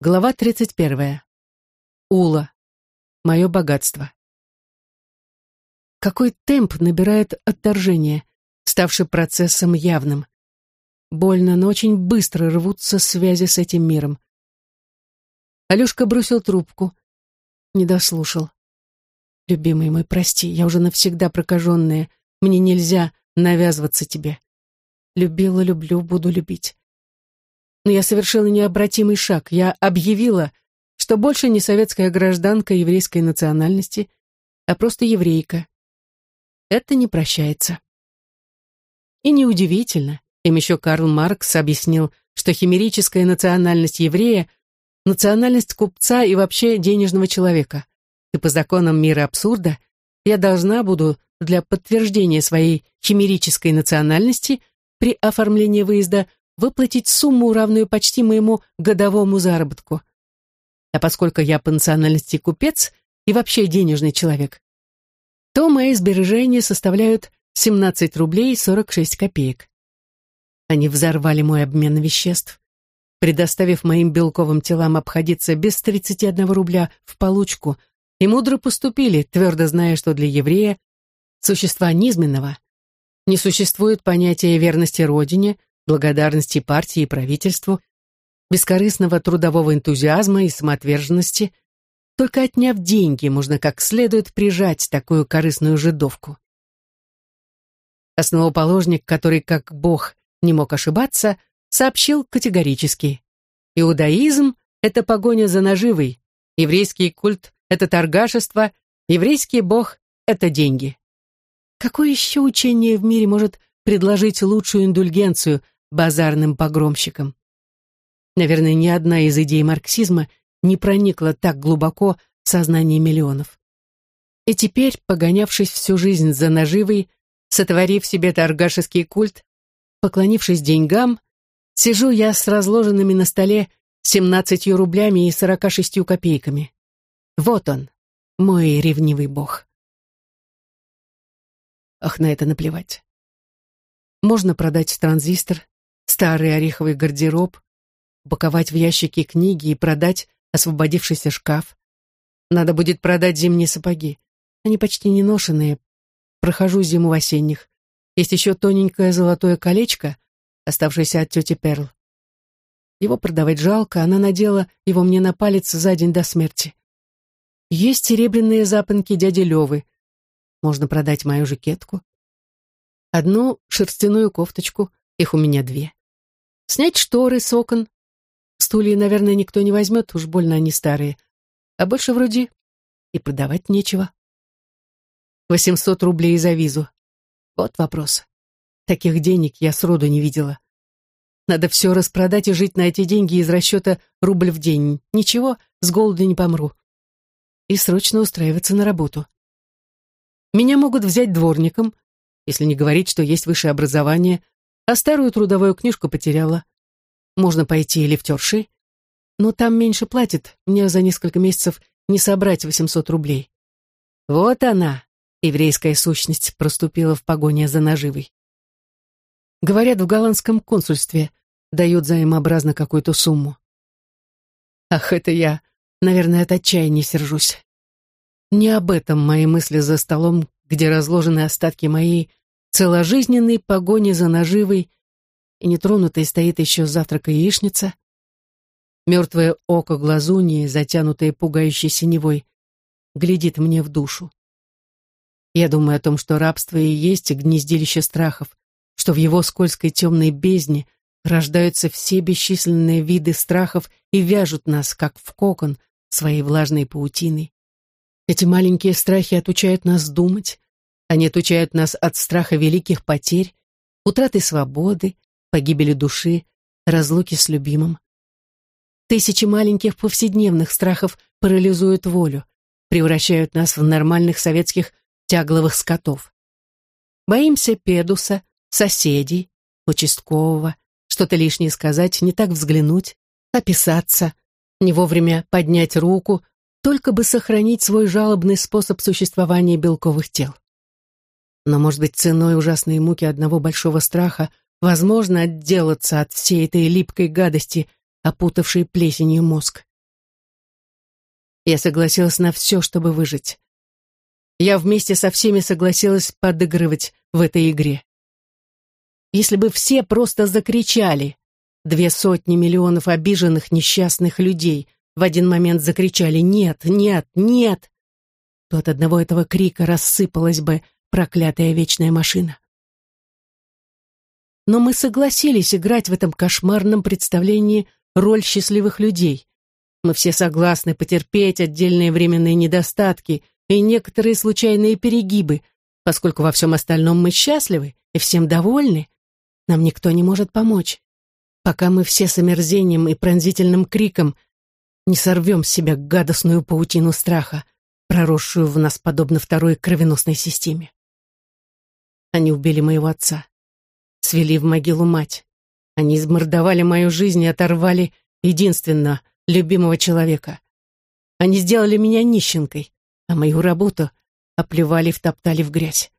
Глава 31. Ула. Мое богатство. Какой темп набирает отторжение, ставший процессом явным. Больно, но очень быстро рвутся связи с этим миром. Алешка бросил трубку. Не дослушал. Любимый мой, прости, я уже навсегда прокаженная. Мне нельзя навязываться тебе. Любила, люблю, буду любить но я совершила необратимый шаг. Я объявила, что больше не советская гражданка еврейской национальности, а просто еврейка. Это не прощается. И неудивительно, им еще Карл Маркс объяснил, что химерическая национальность еврея — национальность купца и вообще денежного человека. И по законам мира абсурда я должна буду для подтверждения своей химерической национальности при оформлении выезда выплатить сумму, равную почти моему годовому заработку. А поскольку я по национальности купец и вообще денежный человек, то мои сбережения составляют 17 рублей 46 копеек. Они взорвали мой обмен веществ, предоставив моим белковым телам обходиться без 31 рубля в получку, и мудро поступили, твердо зная, что для еврея, существа низменного, не существует понятия верности Родине, благодарности партии и правительству, бескорыстного трудового энтузиазма и самоотверженности, только отняв деньги, можно как следует прижать такую корыстную жидовку. Основоположник, который, как бог, не мог ошибаться, сообщил категорически. Иудаизм — это погоня за наживой, еврейский культ — это торгашество, еврейский бог — это деньги. Какое еще учение в мире может предложить лучшую индульгенцию, базарным погромщикам. Наверное, ни одна из идей марксизма не проникла так глубоко в сознание миллионов. И теперь, погонявшись всю жизнь за наживой, сотворив себе торгашеский культ, поклонившись деньгам, сижу я с разложенными на столе 17 рублями и 46 копейками. Вот он, мой ревнивый бог. Ах, на это наплевать. Можно продать транзистор, старый ореховый гардероб, упаковать в ящики книги и продать освободившийся шкаф. Надо будет продать зимние сапоги. Они почти не ношенные. Прохожу зиму в осенних. Есть еще тоненькое золотое колечко, оставшееся от тети Перл. Его продавать жалко, она надела его мне на палец за день до смерти. Есть серебряные запонки дяди Левы. Можно продать мою жакетку. Одну шерстяную кофточку, их у меня две снять шторы с окон. Стулья, наверное, никто не возьмет, уж больно они старые. А больше вроде и продавать нечего. Восемьсот рублей за визу. Вот вопрос. Таких денег я сроду не видела. Надо все распродать и жить на эти деньги из расчета рубль в день. Ничего, с голоду не помру. И срочно устраиваться на работу. Меня могут взять дворником, если не говорить, что есть высшее образование, а старую трудовую книжку потеряла. Можно пойти лифтершей, но там меньше платят, мне за несколько месяцев не собрать 800 рублей. Вот она, еврейская сущность, проступила в погоне за наживой. Говорят, в голландском консульстве дают взаимообразно какую-то сумму. Ах, это я, наверное, от отчаяния сержусь. Не об этом мои мысли за столом, где разложены остатки моей целожизненной погони за наживой, и нетронутой стоит еще завтрака яичница. Мертвое око глазуньи, затянутое пугающей синевой, глядит мне в душу. Я думаю о том, что рабство и есть гнездилище страхов, что в его скользкой темной бездне рождаются все бесчисленные виды страхов и вяжут нас, как в кокон, своей влажной паутиной. Эти маленькие страхи отучают нас думать, они отучают нас от страха великих потерь, утраты свободы, погибели души, разлуки с любимым. Тысячи маленьких повседневных страхов парализуют волю, превращают нас в нормальных советских тягловых скотов. Боимся педуса, соседей, участкового, что-то лишнее сказать, не так взглянуть, описаться, не вовремя поднять руку, только бы сохранить свой жалобный способ существования белковых тел. Но, может быть, ценой ужасной муки одного большого страха возможно отделаться от всей этой липкой гадости, опутавшей плесенью мозг. Я согласилась на все, чтобы выжить. Я вместе со всеми согласилась подыгрывать в этой игре. Если бы все просто закричали, две сотни миллионов обиженных несчастных людей в один момент закричали «Нет, нет, нет!», то от одного этого крика рассыпалась бы проклятая вечная машина. Но мы согласились играть в этом кошмарном представлении роль счастливых людей. Мы все согласны потерпеть отдельные временные недостатки и некоторые случайные перегибы, поскольку во всем остальном мы счастливы и всем довольны. Нам никто не может помочь, пока мы все с омерзением и пронзительным криком не сорвем с себя гадостную паутину страха, проросшую в нас подобно второй кровеносной системе. Они убили моего отца, свели в могилу мать. Они измордовали мою жизнь и оторвали единственно любимого человека. Они сделали меня нищенкой, а мою работу оплевали и втоптали в грязь.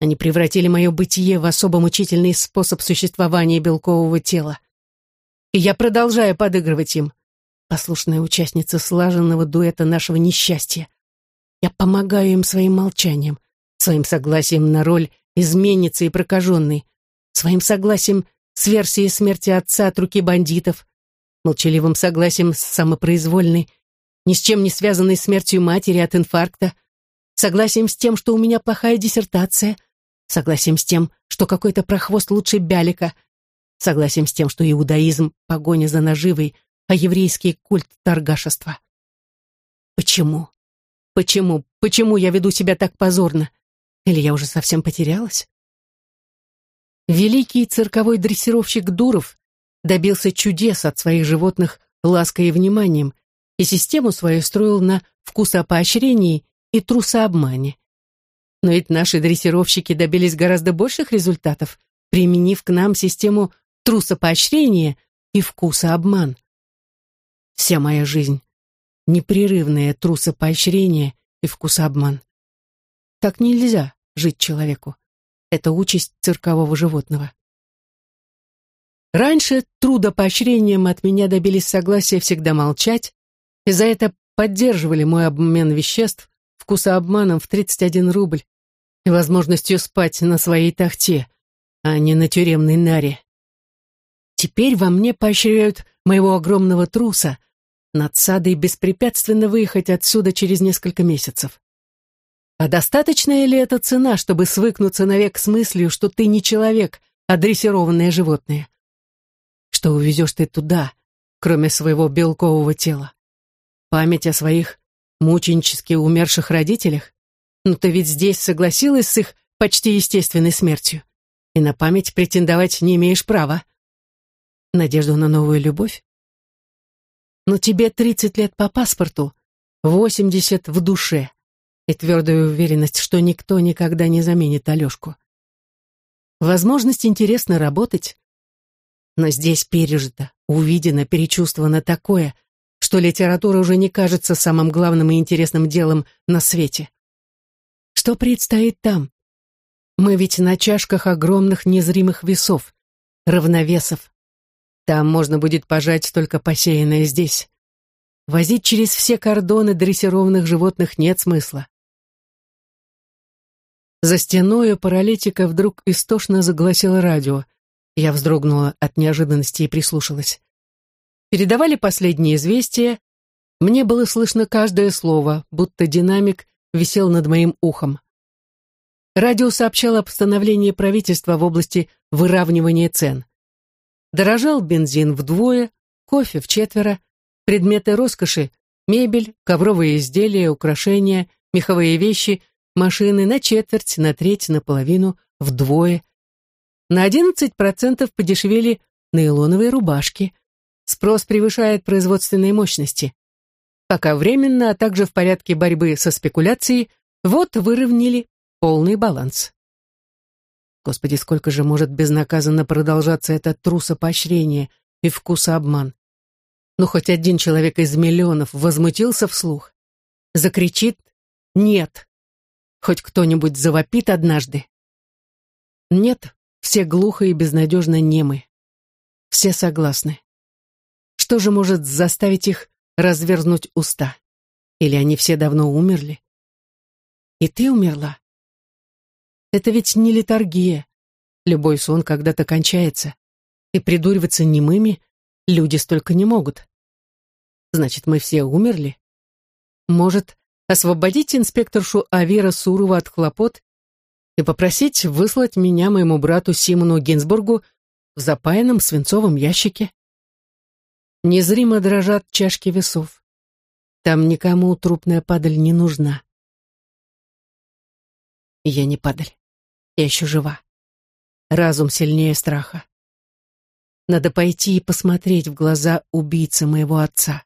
Они превратили мое бытие в особо мучительный способ существования белкового тела. И я продолжаю подыгрывать им, послушная участница слаженного дуэта нашего несчастья. Я помогаю им своим молчанием, своим согласием на роль изменницы и прокаженной, своим согласием с версией смерти отца от руки бандитов, молчаливым согласием с самопроизвольной, ни с чем не связанной смертью матери от инфаркта, согласием с тем, что у меня плохая диссертация, согласием с тем, что какой-то прохвост лучше Бялика, согласием с тем, что иудаизм — погоня за наживой, а еврейский культ — торгашество. Почему? Почему? Почему я веду себя так позорно? Или я уже совсем потерялась? Великий цирковой дрессировщик Дуров добился чудес от своих животных лаской и вниманием, и систему свою строил на вкусопоощрении и трусообмане. Но ведь наши дрессировщики добились гораздо больших результатов, применив к нам систему трусопоощрения и вкусообман. Вся моя жизнь — непрерывное трусопоощрение и вкусообман. Так нельзя жить человеку. Это участь циркового животного. Раньше трудопоощрением от меня добились согласия всегда молчать, и за это поддерживали мой обмен веществ вкусообманом в 31 рубль и возможностью спать на своей тахте, а не на тюремной наре. Теперь во мне поощряют моего огромного труса, надсадой беспрепятственно выехать отсюда через несколько месяцев. А достаточная ли эта цена, чтобы свыкнуться навек с мыслью, что ты не человек, а дрессированное животное? Что увезешь ты туда, кроме своего белкового тела? Память о своих мученически умерших родителях? Но ну, ты ведь здесь согласилась с их почти естественной смертью, и на память претендовать не имеешь права надежду на новую любовь? Но тебе 30 лет по паспорту, 80 в душе и твердая уверенность, что никто никогда не заменит Алешку. Возможность интересно работать, но здесь пережито, увидено, перечувствовано такое, что литература уже не кажется самым главным и интересным делом на свете. Что предстоит там? Мы ведь на чашках огромных незримых весов, равновесов, там можно будет пожать только посеянное здесь. Возить через все кордоны дрессированных животных нет смысла. За стеной паралитика вдруг истошно загласило радио. Я вздрогнула от неожиданности и прислушалась. Передавали последние известия. Мне было слышно каждое слово, будто динамик висел над моим ухом. Радио сообщало о правительства в области выравнивания цен. Дорожал бензин вдвое, кофе в четверо, предметы роскоши, мебель, ковровые изделия, украшения, меховые вещи, машины на четверть, на треть, наполовину, вдвое. На 11% подешевели нейлоновые рубашки. Спрос превышает производственные мощности. Пока временно, а также в порядке борьбы со спекуляцией, вот выровняли полный баланс. Господи, сколько же может безнаказанно продолжаться это трусопоощрение и вкусообман? Ну, хоть один человек из миллионов возмутился вслух, закричит «нет». Хоть кто-нибудь завопит однажды. Нет, все глухо и безнадежно немы. Все согласны. Что же может заставить их разверзнуть уста? Или они все давно умерли? И ты умерла? Это ведь не литургия. Любой сон когда-то кончается. И придуриваться немыми люди столько не могут. Значит, мы все умерли? Может, освободить инспекторшу Авера Сурова от хлопот и попросить выслать меня моему брату Симону Гинзбургу в запаянном свинцовом ящике? Незримо дрожат чашки весов. Там никому трупная падаль не нужна. Я не падаль. Я еще жива. Разум сильнее страха. Надо пойти и посмотреть в глаза убийцы моего отца.